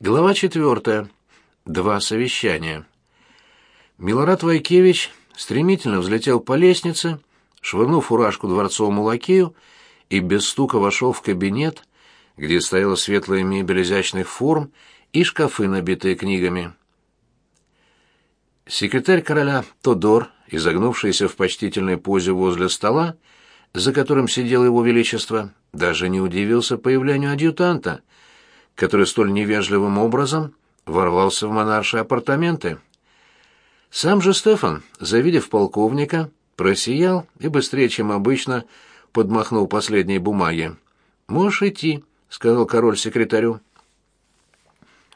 Глава четвертая. Два совещания. Милорад Вайкевич стремительно взлетел по лестнице, швырнув фуражку дворцовому лакею и без стука вошел в кабинет, где стояла светлая мебель изящных форм и шкафы, набитые книгами. Секретарь короля Тодор, изогнувшийся в почтительной позе возле стола, за которым сидел его величество, даже не удивился появлению адъютанта — который столь невежливым образом ворвался в монарши апартаменты. Сам же Стефан, завидев полковника, просиял и быстрее, чем обычно, подмахнул последние бумаги. «Можешь идти», — сказал король секретарю.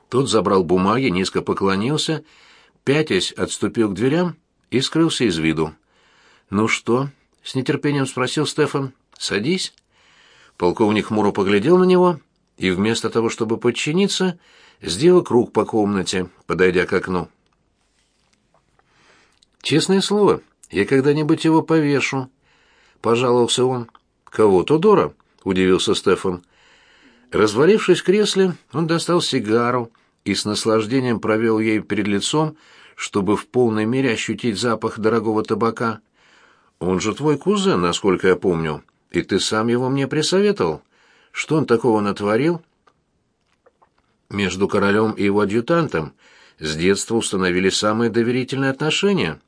Тот забрал бумаги, низко поклонился, пятясь отступил к дверям и скрылся из виду. «Ну что?» — с нетерпением спросил Стефан. «Садись». Полковник хмуро поглядел на него и вместо того, чтобы подчиниться, сделал круг по комнате, подойдя к окну. «Честное слово, я когда-нибудь его повешу», — пожаловался он. «Кого, Тодора?» — удивился Стефан. Развалившись в кресле, он достал сигару и с наслаждением провел ей перед лицом, чтобы в полной мере ощутить запах дорогого табака. «Он же твой кузен, насколько я помню, и ты сам его мне присоветовал». Что он такого натворил? Между королем и его адъютантом с детства установили самые доверительные отношения,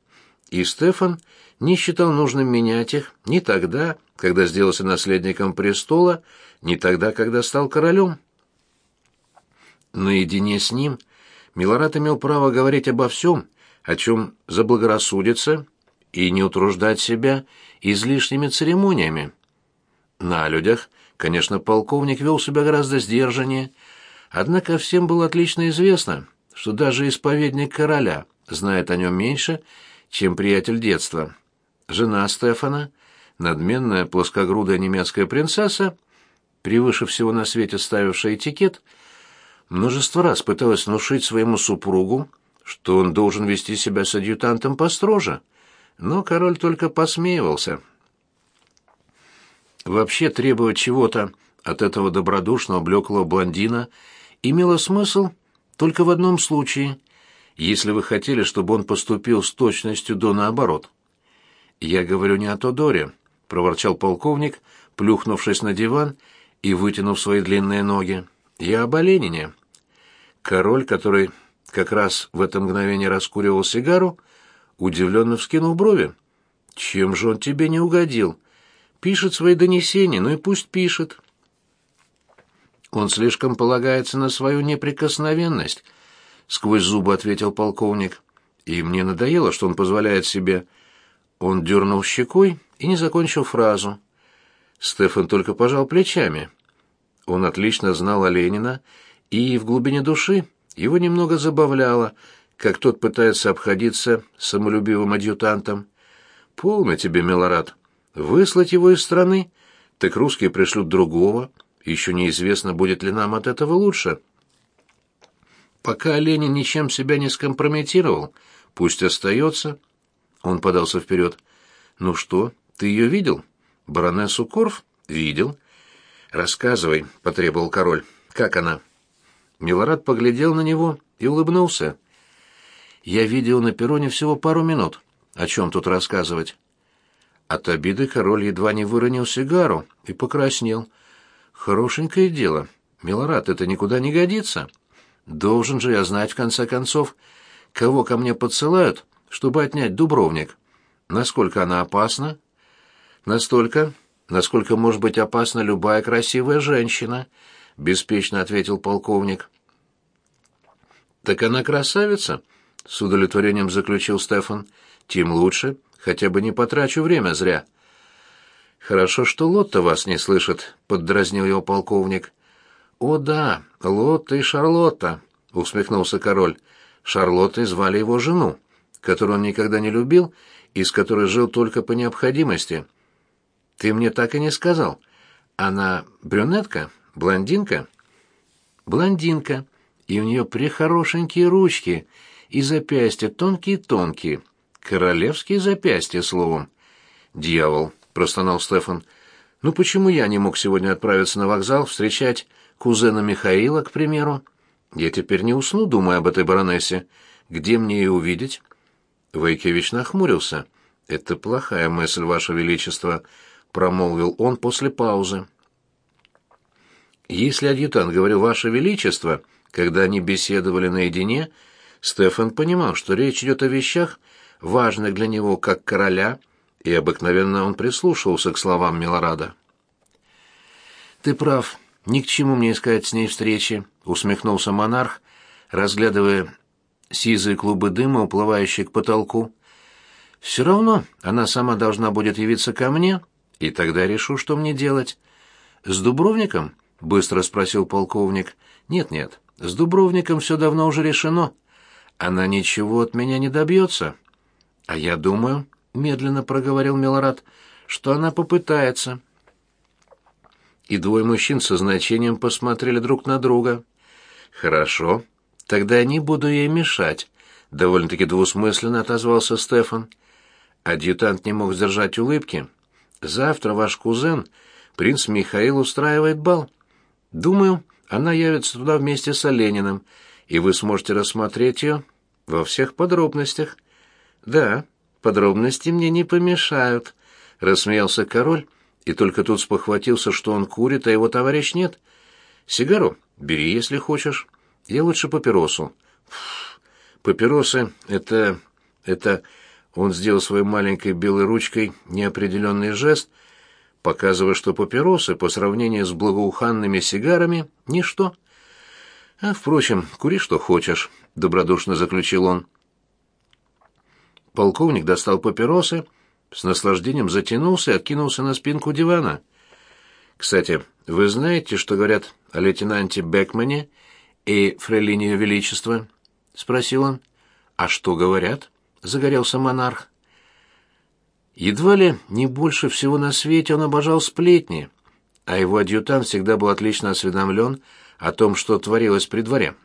и Стефан не считал нужным менять их ни тогда, когда сделался наследником престола, ни тогда, когда стал королем. Наедине с ним Милорад имел право говорить обо всем, о чем заблагорассудится, и не утруждать себя излишними церемониями. На людях – Конечно, полковник вел себя гораздо сдержаннее, однако всем было отлично известно, что даже исповедник короля знает о нем меньше, чем приятель детства. Жена Стефана, надменная плоскогрудая немецкая принцесса, превыше всего на свете ставившая этикет, множество раз пыталась внушить своему супругу, что он должен вести себя с адъютантом построже, но король только посмеивался – Вообще требовать чего-то от этого добродушного блеклого блондина имело смысл только в одном случае, если вы хотели, чтобы он поступил с точностью до наоборот. «Я говорю не о Тодоре», — проворчал полковник, плюхнувшись на диван и вытянув свои длинные ноги. «Я об Оленине». Король, который как раз в это мгновение раскуривал сигару, удивленно вскинул брови. «Чем же он тебе не угодил?» Пишет свои донесения, ну и пусть пишет. Он слишком полагается на свою неприкосновенность, сквозь зубы ответил полковник. И мне надоело, что он позволяет себе. Он дернул щекой и не закончил фразу. Стефан только пожал плечами. Он отлично знал Оленина, и в глубине души его немного забавляло, как тот пытается обходиться самолюбивым адъютантом. «Полно тебе, Милорад», Выслать его из страны? Так русские пришлют другого. Еще неизвестно, будет ли нам от этого лучше. Пока Ленин ничем себя не скомпрометировал, пусть остается. Он подался вперед. Ну что, ты ее видел? Баронессу Корф? Видел. Рассказывай, потребовал король. Как она? Милорад поглядел на него и улыбнулся. Я видел на перроне всего пару минут. О чем тут рассказывать? От обиды король едва не выронил сигару и покраснел. Хорошенькое дело. Милорад, это никуда не годится. Должен же я знать, в конце концов, кого ко мне подсылают, чтобы отнять Дубровник. Насколько она опасна? Настолько, насколько может быть опасна любая красивая женщина, беспечно ответил полковник. Так она красавица, с удовлетворением заключил Стефан. Тем лучше хотя бы не потрачу время зря. Хорошо, что Лотта вас не слышит, поддразнил его полковник. О да, Лотта и Шарлотта, усмехнулся король. Шарлоттой звали его жену, которую он никогда не любил и с которой жил только по необходимости. Ты мне так и не сказал. Она брюнетка, блондинка? Блондинка, и у нее прихорошенькие ручки, и запястья тонкие-тонкие. Королевские запястья, словом. Дьявол, простонал Стефан. Ну почему я не мог сегодня отправиться на вокзал встречать кузена Михаила, к примеру? Я теперь не усну, думая об этой баронессе. Где мне ее увидеть?» Войкевич нахмурился. «Это плохая мысль, Ваше Величество», — промолвил он после паузы. Если адъютант говорил «Ваше Величество», когда они беседовали наедине, Стефан понимал, что речь идет о вещах, важных для него как короля, и обыкновенно он прислушивался к словам Милорада. «Ты прав, ни к чему мне искать с ней встречи», — усмехнулся монарх, разглядывая сизые клубы дыма, уплывающие к потолку. «Все равно она сама должна будет явиться ко мне, и тогда решу, что мне делать. С Дубровником — быстро спросил полковник. «Нет-нет, с Дубровником все давно уже решено. Она ничего от меня не добьется». «А я думаю», — медленно проговорил Милорад, — «что она попытается». И двое мужчин со значением посмотрели друг на друга. «Хорошо, тогда не буду ей мешать», — довольно-таки двусмысленно отозвался Стефан. Адъютант не мог сдержать улыбки. «Завтра ваш кузен, принц Михаил, устраивает бал». Думаю, она явится туда вместе с Олениным, и вы сможете рассмотреть ее во всех подробностях. Да, подробности мне не помешают, рассмеялся король, и только тут спохватился, что он курит, а его товарищ нет. Сигару бери, если хочешь. Я лучше папиросу. Папиросы — это... это... Он сделал своей маленькой белой ручкой неопределенный жест — показывая, что папиросы по сравнению с благоуханными сигарами — ничто. «А, впрочем, кури что хочешь», — добродушно заключил он. Полковник достал папиросы, с наслаждением затянулся и откинулся на спинку дивана. «Кстати, вы знаете, что говорят о лейтенанте Бекмане и фрейлине Величества?» — спросил он. «А что говорят?» — загорелся монарх. Едва ли не больше всего на свете он обожал сплетни, а его адъютант всегда был отлично осведомлен о том, что творилось при дворе.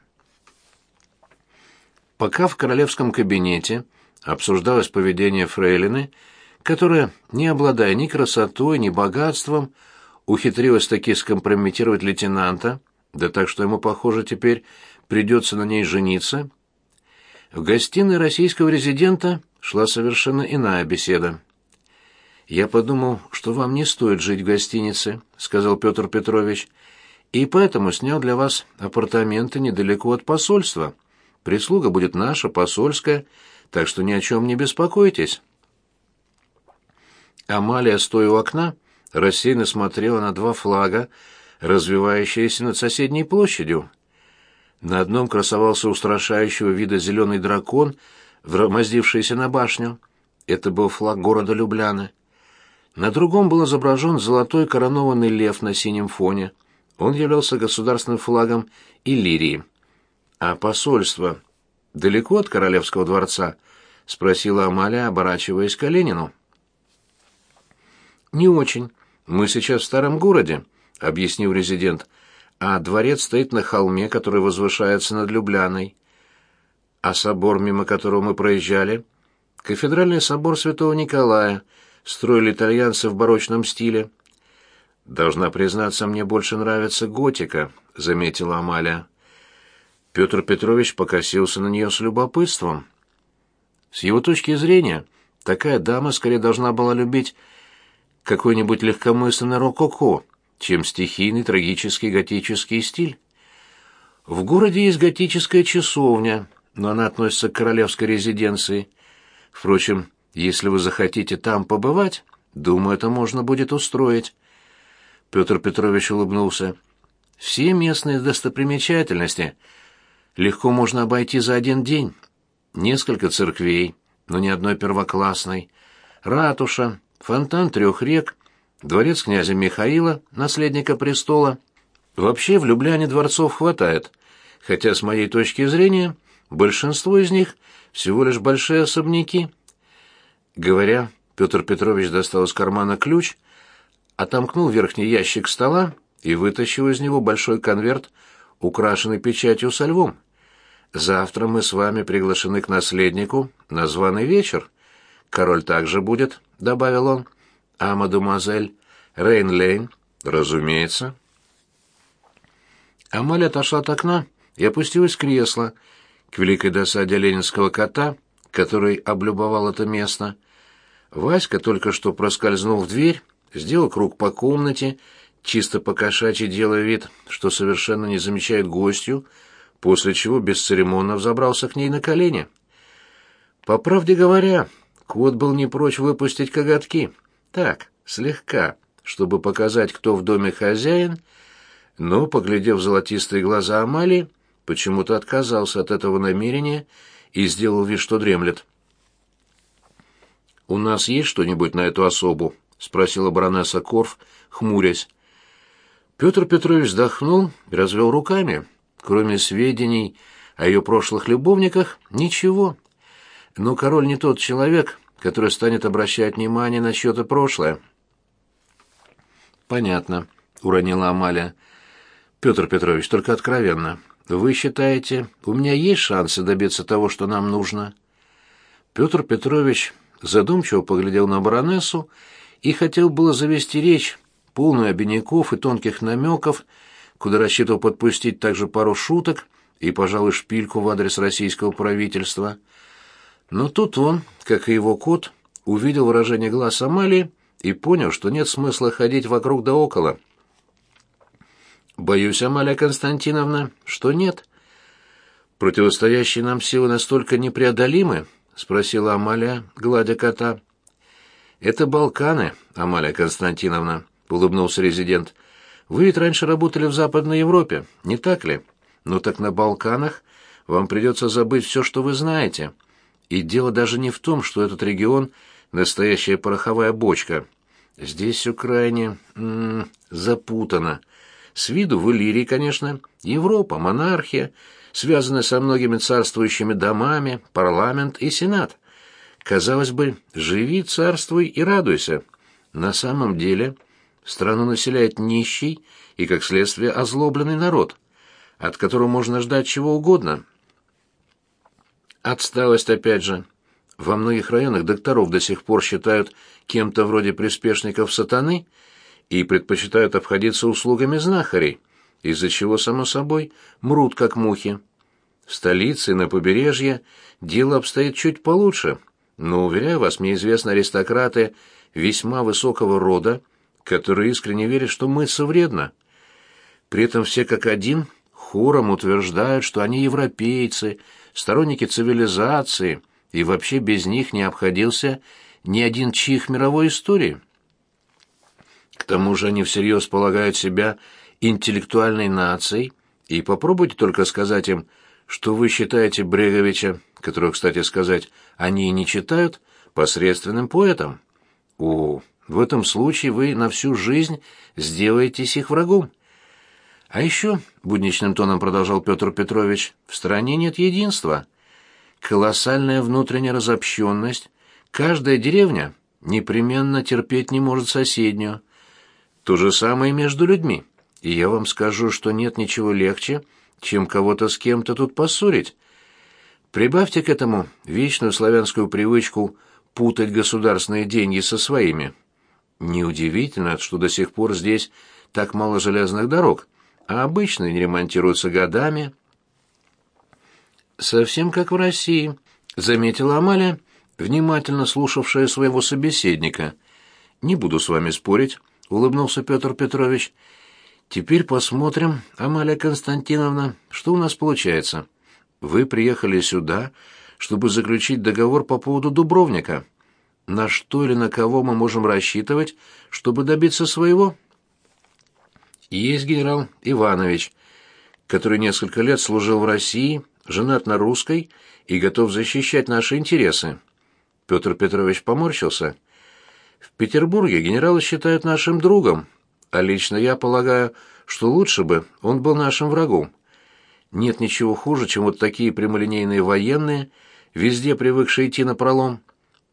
Пока в королевском кабинете обсуждалось поведение фрейлины, которая, не обладая ни красотой, ни богатством, ухитрилась таки скомпрометировать лейтенанта, да так что ему, похоже, теперь придется на ней жениться, в гостиной российского резидента шла совершенно иная беседа. «Я подумал, что вам не стоит жить в гостинице», — сказал Петр Петрович, «и поэтому снял для вас апартаменты недалеко от посольства. Прислуга будет наша, посольская, так что ни о чем не беспокойтесь». Амалия, стоя у окна, рассеянно смотрела на два флага, развивающиеся над соседней площадью. На одном красовался устрашающего вида зеленый дракон, вромоздившийся на башню. Это был флаг города Любляны. На другом был изображен золотой коронованный лев на синем фоне. Он являлся государственным флагом Иллирии. «А посольство далеко от королевского дворца?» — спросила Амалия, оборачиваясь к Ленину. «Не очень. Мы сейчас в старом городе», — объяснил резидент. «А дворец стоит на холме, который возвышается над Любляной. А собор, мимо которого мы проезжали, — кафедральный собор святого Николая — строили итальянцы в барочном стиле. Должна признаться, мне больше нравится готика, заметила Амалия. Петр Петрович покосился на нее с любопытством. С его точки зрения, такая дама скорее должна была любить какой-нибудь легкомысленный рококо, чем стихийный трагический готический стиль. В городе есть готическая часовня, но она относится к королевской резиденции. Впрочем, если вы захотите там побывать, думаю, это можно будет устроить. Петр Петрович улыбнулся. Все местные достопримечательности легко можно обойти за один день. Несколько церквей, но ни одной первоклассной. Ратуша, фонтан трех рек, дворец князя Михаила, наследника престола. Вообще в Любляне дворцов хватает, хотя с моей точки зрения большинство из них всего лишь большие особняки. Говоря, Петр Петрович достал из кармана ключ, отомкнул верхний ящик стола и вытащил из него большой конверт, украшенный печатью со львом. «Завтра мы с вами приглашены к наследнику на званый вечер. Король также будет», — добавил он. «А мадемуазель Рейн-Лейн, разумеется». Амаль отошла от окна и опустилась в кресло, к великой досаде ленинского кота, который облюбовал это место. Васька только что проскользнул в дверь, сделал круг по комнате, чисто по-кошачьи делая вид, что совершенно не замечает гостью, после чего бесцеремонно взобрался к ней на колени. По правде говоря, кот был не прочь выпустить коготки. Так, слегка, чтобы показать, кто в доме хозяин, но, поглядев в золотистые глаза Амалии, почему-то отказался от этого намерения и сделал вид, что дремлет. «У нас есть что-нибудь на эту особу?» — спросила баронесса Корф, хмурясь. Петр Петрович вздохнул и развел руками. Кроме сведений о ее прошлых любовниках, ничего. Но король не тот человек, который станет обращать внимание на чье-то прошлое. «Понятно», — уронила Амалия. «Петр Петрович, только откровенно. Вы считаете, у меня есть шансы добиться того, что нам нужно?» Петр Петрович задумчиво поглядел на баронессу и хотел было завести речь, полную обиняков и тонких намеков, куда рассчитывал подпустить также пару шуток и, пожалуй, шпильку в адрес российского правительства. Но тут он, как и его кот, увидел выражение глаз Амалии и понял, что нет смысла ходить вокруг да около. «Боюсь, Амалия Константиновна, что нет». «Противостоящие нам силы настолько непреодолимы?» — спросила Амалия, гладя кота. «Это Балканы, Амалия Константиновна», — улыбнулся резидент. «Вы ведь раньше работали в Западной Европе, не так ли? Ну так на Балканах вам придется забыть все, что вы знаете. И дело даже не в том, что этот регион — настоящая пороховая бочка. Здесь все крайне... М -м, запутано. С виду в Иллирии, конечно, Европа, монархия, связанная со многими царствующими домами, парламент и сенат. Казалось бы, живи, царствуй и радуйся. На самом деле страну населяет нищий и, как следствие, озлобленный народ, от которого можно ждать чего угодно. Отсталость опять же. Во многих районах докторов до сих пор считают кем-то вроде приспешников сатаны – и предпочитают обходиться услугами знахарей, из-за чего, само собой, мрут как мухи. В столице и на побережье дело обстоит чуть получше, но, уверяю вас, мне известны аристократы весьма высокого рода, которые искренне верят, что мыться вредно. При этом все как один хором утверждают, что они европейцы, сторонники цивилизации, и вообще без них не обходился ни один чих мировой истории. К тому же они всерьез полагают себя интеллектуальной нацией, и попробуйте только сказать им, что вы считаете Бреговича, которого, кстати сказать, они и не читают, посредственным поэтом. О, в этом случае вы на всю жизнь сделаетесь их врагом. А еще, будничным тоном продолжал Петр Петрович, в стране нет единства. Колоссальная внутренняя разобщенность. Каждая деревня непременно терпеть не может соседнюю. То же самое между людьми. И я вам скажу, что нет ничего легче, чем кого-то с кем-то тут поссорить. Прибавьте к этому вечную славянскую привычку путать государственные деньги со своими. Неудивительно, что до сих пор здесь так мало железных дорог, а обычные не ремонтируются годами. Совсем как в России, заметила Амалия, внимательно слушавшая своего собеседника. Не буду с вами спорить, — улыбнулся Петр Петрович. «Теперь посмотрим, Амалия Константиновна, что у нас получается. Вы приехали сюда, чтобы заключить договор по поводу Дубровника. На что или на кого мы можем рассчитывать, чтобы добиться своего?» «Есть генерал Иванович, который несколько лет служил в России, женат на русской и готов защищать наши интересы». Петр Петрович поморщился. В Петербурге генерала считают нашим другом, а лично я полагаю, что лучше бы он был нашим врагом. Нет ничего хуже, чем вот такие прямолинейные военные, везде привыкшие идти на пролом.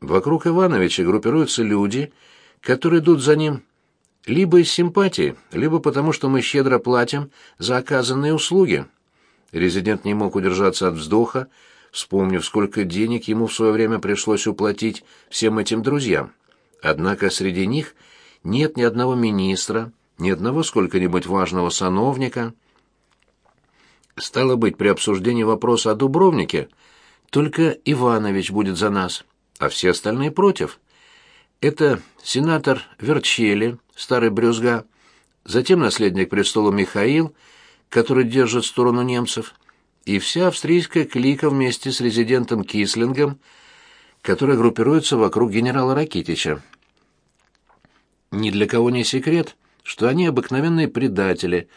Вокруг Ивановича группируются люди, которые идут за ним либо из симпатии, либо потому, что мы щедро платим за оказанные услуги. Резидент не мог удержаться от вздоха, вспомнив, сколько денег ему в свое время пришлось уплатить всем этим друзьям. Однако среди них нет ни одного министра, ни одного сколько-нибудь важного сановника. Стало быть, при обсуждении вопроса о Дубровнике только Иванович будет за нас, а все остальные против. Это сенатор Верчели, старый брюзга, затем наследник престола Михаил, который держит сторону немцев, и вся австрийская клика вместе с резидентом Кислингом, которая группируется вокруг генерала Ракитича. Ни для кого не секрет, что они обыкновенные предатели,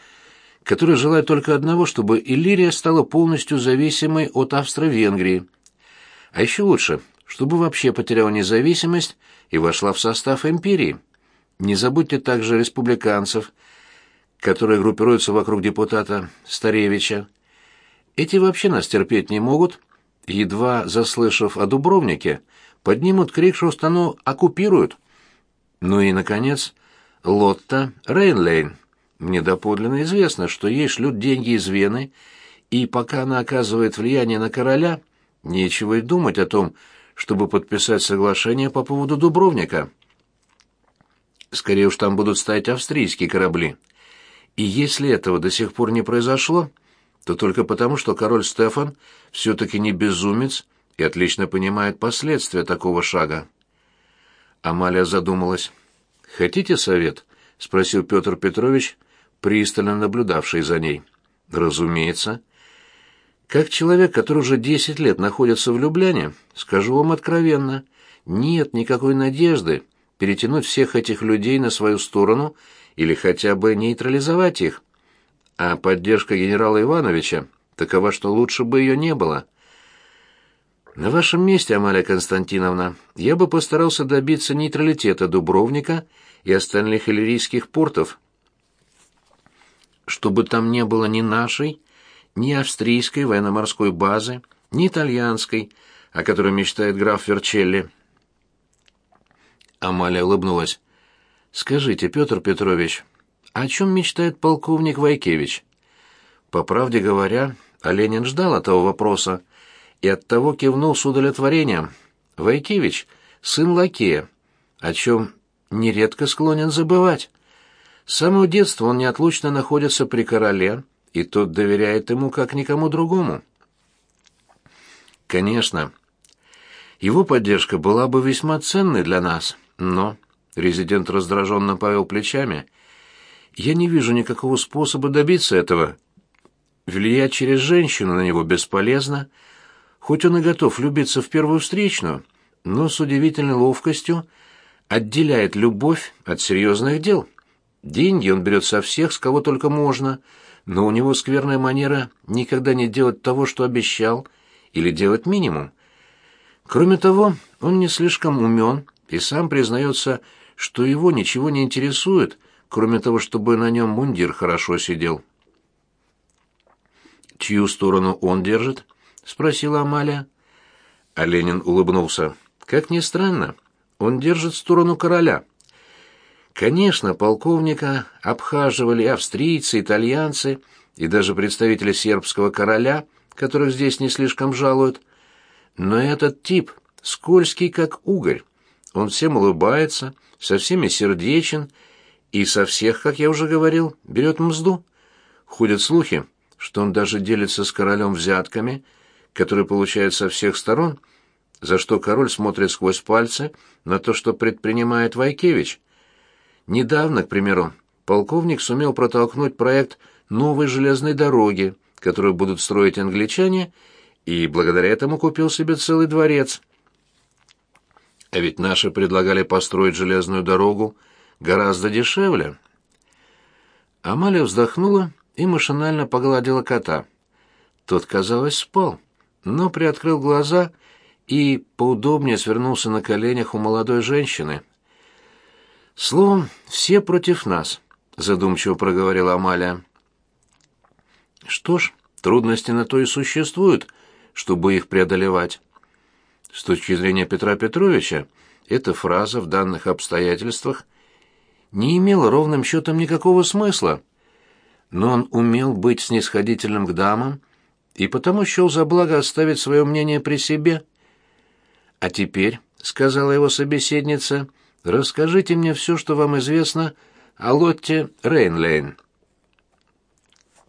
которые желают только одного, чтобы Иллирия стала полностью зависимой от Австро-Венгрии. А еще лучше, чтобы вообще потеряла независимость и вошла в состав империи. Не забудьте также республиканцев, которые группируются вокруг депутата Старевича. Эти вообще нас терпеть не могут, едва заслышав о Дубровнике, поднимут крик, что страну оккупируют. Ну и, наконец, Лотта Рейнлейн. Мне доподлинно известно, что ей шлют деньги из Вены, и пока она оказывает влияние на короля, нечего и думать о том, чтобы подписать соглашение по поводу Дубровника. Скорее уж там будут стоять австрийские корабли. И если этого до сих пор не произошло, то только потому, что король Стефан все-таки не безумец и отлично понимает последствия такого шага. Амалия задумалась. «Хотите совет?» — спросил Петр Петрович, пристально наблюдавший за ней. «Разумеется». «Как человек, который уже десять лет находится в Любляне, скажу вам откровенно, нет никакой надежды перетянуть всех этих людей на свою сторону или хотя бы нейтрализовать их. А поддержка генерала Ивановича такова, что лучше бы ее не было». На вашем месте, Амалия Константиновна, я бы постарался добиться нейтралитета Дубровника и остальных иллирийских портов. Чтобы там не было ни нашей, ни австрийской военно-морской базы, ни итальянской, о которой мечтает граф Верчелли. Амалия улыбнулась. «Скажите, Петр Петрович, о чем мечтает полковник Вайкевич?» По правде говоря, Оленин ждал этого вопроса, — и оттого кивнул с удовлетворением. Войкевич — сын лакея, о чем нередко склонен забывать. С самого детства он неотлучно находится при короле, и тот доверяет ему как никому другому. Конечно, его поддержка была бы весьма ценной для нас, но... Резидент раздраженно повел плечами. «Я не вижу никакого способа добиться этого. Влиять через женщину на него бесполезно, Хоть он и готов любиться в первую встречную, но с удивительной ловкостью отделяет любовь от серьезных дел. Деньги он берет со всех, с кого только можно, но у него скверная манера никогда не делать того, что обещал, или делать минимум. Кроме того, он не слишком умен и сам признается, что его ничего не интересует, кроме того, чтобы на нем мундир хорошо сидел. Чью сторону он держит? спросила Амалия. А Ленин улыбнулся. Как ни странно, он держит сторону короля. Конечно, полковника обхаживали австрийцы, итальянцы и даже представители сербского короля, которых здесь не слишком жалуют. Но этот тип скользкий, как угорь. Он всем улыбается, со всеми сердечен и со всех, как я уже говорил, берет мзду. Ходят слухи, что он даже делится с королем взятками – который получает со всех сторон, за что король смотрит сквозь пальцы на то, что предпринимает Вайкевич. Недавно, к примеру, полковник сумел протолкнуть проект новой железной дороги, которую будут строить англичане, и благодаря этому купил себе целый дворец. А ведь наши предлагали построить железную дорогу гораздо дешевле. Амалия вздохнула и машинально погладила кота. Тот, казалось, спал но приоткрыл глаза и поудобнее свернулся на коленях у молодой женщины. «Словом, все против нас», — задумчиво проговорила Амалия. «Что ж, трудности на то и существуют, чтобы их преодолевать. С точки зрения Петра Петровича, эта фраза в данных обстоятельствах не имела ровным счетом никакого смысла, но он умел быть снисходительным к дамам и потому счел за благо оставить свое мнение при себе. «А теперь», — сказала его собеседница, — «расскажите мне все, что вам известно о Лотте Рейнлейн».